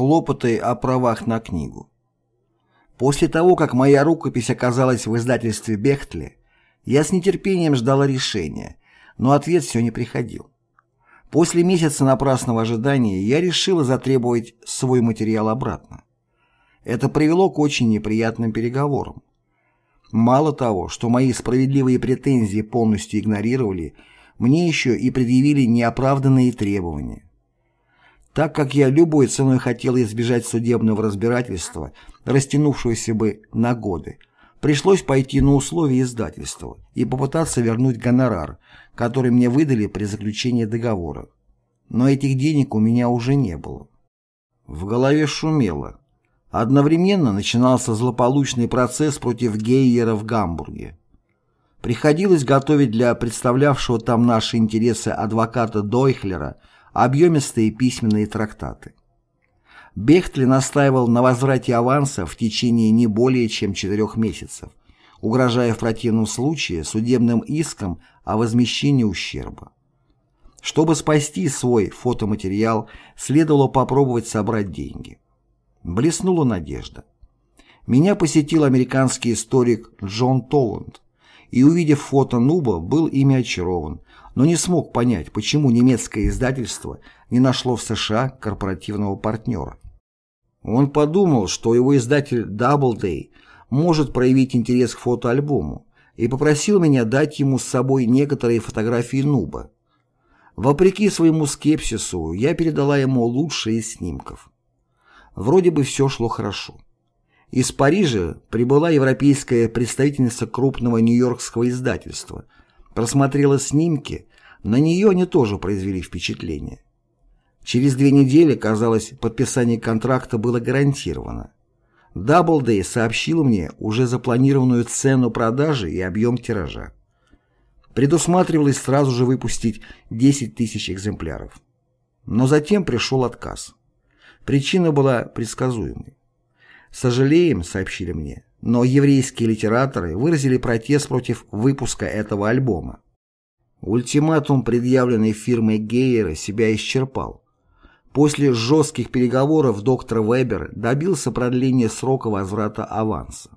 Хлопоты о правах на книгу. После того, как моя рукопись оказалась в издательстве Бехтли, я с нетерпением ждала решения, но ответ все не приходил. После месяца напрасного ожидания я решила затребовать свой материал обратно. Это привело к очень неприятным переговорам. Мало того, что мои справедливые претензии полностью игнорировали, мне еще и предъявили неоправданные требования. Так как я любой ценой хотел избежать судебного разбирательства, растянувшегося бы на годы, пришлось пойти на условия издательства и попытаться вернуть гонорар, который мне выдали при заключении договора. Но этих денег у меня уже не было. В голове шумело. Одновременно начинался злополучный процесс против Гейера в Гамбурге. Приходилось готовить для представлявшего там наши интересы адвоката Дойхлера объемистые письменные трактаты. Бехтли настаивал на возврате аванса в течение не более чем четырех месяцев, угрожая в противном случае судебным иском о возмещении ущерба. Чтобы спасти свой фотоматериал, следовало попробовать собрать деньги. Блеснула надежда. Меня посетил американский историк Джон Толланд, и, увидев фото Нуба, был ими очарован, но не смог понять, почему немецкое издательство не нашло в США корпоративного партнера. Он подумал, что его издатель Doubleday может проявить интерес к фотоальбому, и попросил меня дать ему с собой некоторые фотографии Нуба. Вопреки своему скепсису, я передала ему лучшие из снимков. Вроде бы все шло хорошо. Из Парижа прибыла европейская представительница крупного нью-йоркского издательства – просмотрела снимки, на нее они тоже произвели впечатление. Через две недели, казалось, подписание контракта было гарантировано. Даблдей сообщил мне уже запланированную цену продажи и объем тиража. Предусматривалось сразу же выпустить 10 тысяч экземпляров. Но затем пришел отказ. Причина была предсказуемой. «Сожалеем», — сообщили мне, но еврейские литераторы выразили протест против выпуска этого альбома. Ультиматум, предъявленный фирмой Гейера, себя исчерпал. После жестких переговоров доктор Вебер добился продления срока возврата аванса.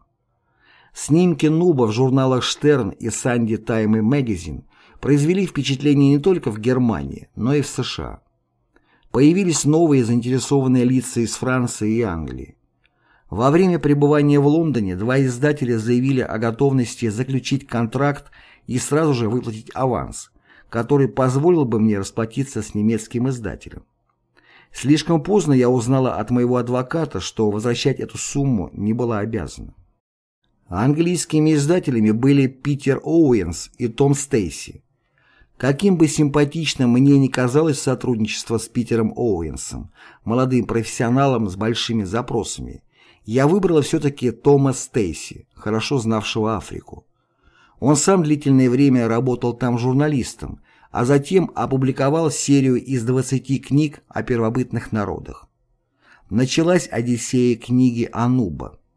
Снимки Нуба в журналах «Штерн» и «Санди Тайм» и «Мэгазин» произвели впечатление не только в Германии, но и в США. Появились новые заинтересованные лица из Франции и Англии. Во время пребывания в Лондоне два издателя заявили о готовности заключить контракт и сразу же выплатить аванс, который позволил бы мне расплатиться с немецким издателем. Слишком поздно я узнала от моего адвоката, что возвращать эту сумму не была обязана. Английскими издателями были Питер Оуэнс и Том Стейси. Каким бы симпатичным мне ни казалось сотрудничество с Питером Оуэнсом, молодым профессионалом с большими запросами, я выбрала все-таки Тома Стейси, хорошо знавшего Африку. Он сам длительное время работал там журналистом, а затем опубликовал серию из 20 книг о первобытных народах. Началась Одиссея книги Ануба.